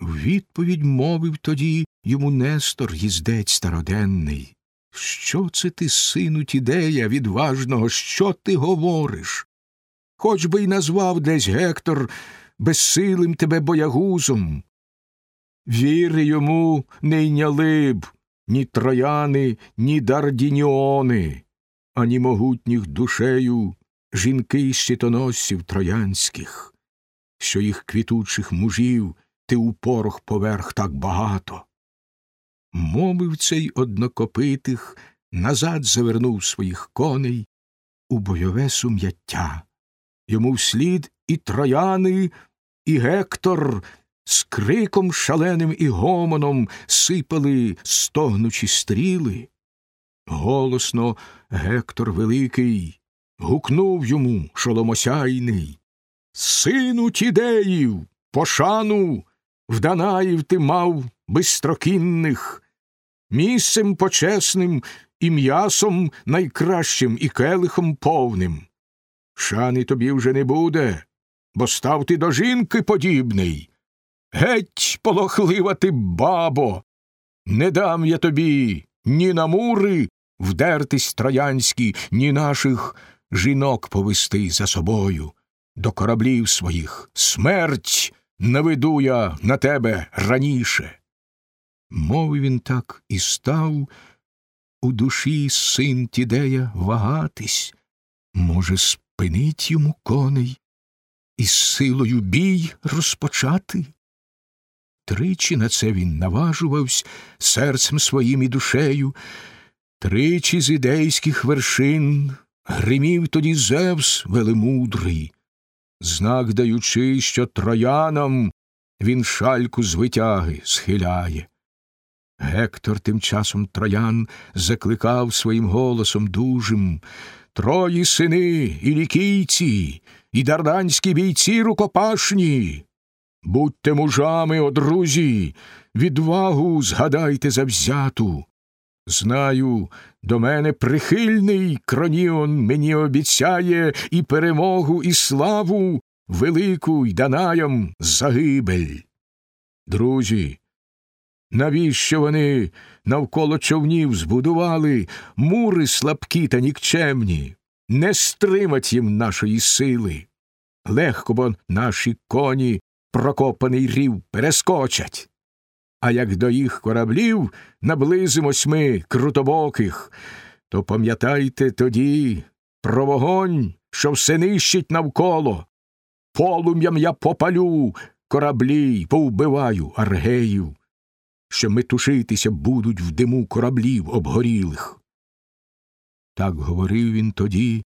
В відповідь мовив тоді йому Нестор, їздець староденний. Що це ти, сину Тідея, відважного, що ти говориш? Хоч би й назвав десь Гектор безсилим тебе боягузом. Віри йому не йняли б ні трояни, ні дардініони, ані могутніх душею жінки щитоносців троянських, що їх квітучих мужів ти у порох поверх так багато. Мовив цей однокопитих, назад завернув своїх коней у бойове сум'яття. Йому вслід і трояни, і Гектор з криком шаленим і гомоном сипали стогнучі стріли. Голосно Гектор Великий гукнув йому шоломосяйний. Сину тідеїв, пошану, в Данаїв ти мав бистрокінних, місцем почесним і м'ясом найкращим і келихом повним. Шани тобі вже не буде, бо став ти до жінки подібний. Геть, полохлива ти, бабо, не дам я тобі ні на мури вдертись троянські, ні наших жінок повести за собою. До кораблів своїх смерть наведу я на тебе раніше. Мовив він так і став у душі син Тідея вагатись, може, спинить йому коней і з силою бій розпочати. Тричі на це він наважувався серцем своїм і душею, тричі з ідейських вершин гримів тоді Зевс велемудрий, знак даючи, що троянам він шальку з витяги схиляє. Гектор тим часом троян закликав своїм голосом дужим Трої сини і лікійці, і дарданські бійці рукопашні. Будьте мужами, о друзі, відвагу згадайте завзяту. Знаю, до мене прихильний кроніон мені обіцяє і перемогу, і славу велику й данаям загибель. Друзі, навіщо вони навколо човнів збудували мури слабкі та нікчемні, не стримать їм нашої сили. Легко бо наші коні прокопаний рів перескочать. А як до їх кораблів наблизимось ми крутобоких, то пам'ятайте тоді про вогонь, що все нищить навколо. Полум'ям я попалю кораблі, повбиваю аргеїв, що метушитися будуть в диму кораблів обгорілих. Так говорив він тоді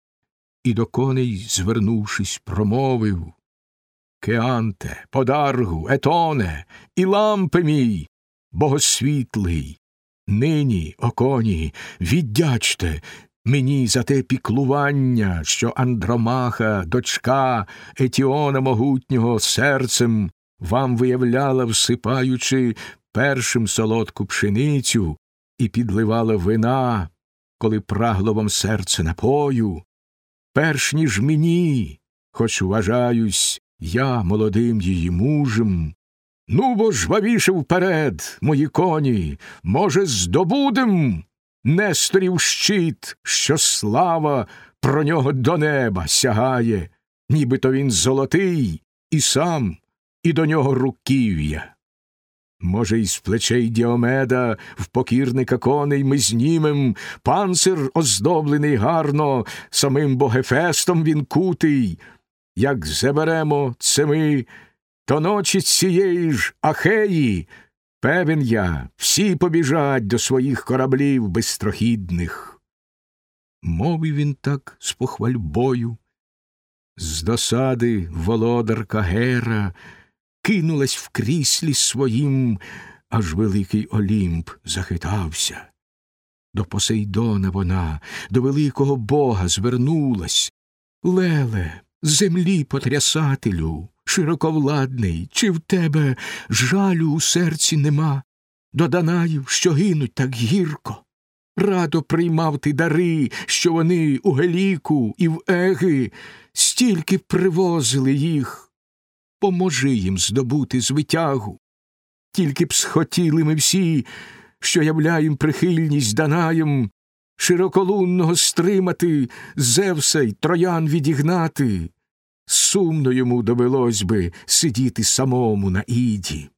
і до коней, звернувшись, промовив Кеанте, подаргу, етоне, і лампи мій, богосвітлий. Нині, о коні, віддячте мені за те піклування, що Андромаха, дочка Етіона могутнього, серцем вам виявляла, всипаючи першим солодку пшеницю і підливала вина, коли прагло вам серце напою, перш ніж мені, хоч вважаюсь, я молодим її мужем. Ну, бо жвавіше вперед, мої коні, може, здобудем Несторів щит, що слава про нього до неба сягає, нібито він золотий, і сам, і до нього руків'я. Може, із плечей Діомеда в покірника коней ми знімем, панцир оздоблений гарно, самим богефестом він кутий. Як заберемо це ми, то ночі цієї ж Ахеї, певен я, всі побіжать до своїх кораблів безстрохідних. Мовив він так з похвальбою. З досади володарка Гера кинулась в кріслі своїм, аж великий Олімп захитався. До Посейдона вона, до великого бога звернулась. Леле, землі потрясателю, широковладний, чи в тебе жалю у серці нема, до Данаїв, що гинуть так гірко. Радо приймав ти дари, що вони у Геліку і в Еги стільки привозили їх поможи їм здобути звитягу. Тільки б схотіли ми всі, що являєм прихильність Данаєм, широколунного стримати, Зевса й троян відігнати. Сумно йому довелось би сидіти самому на іді.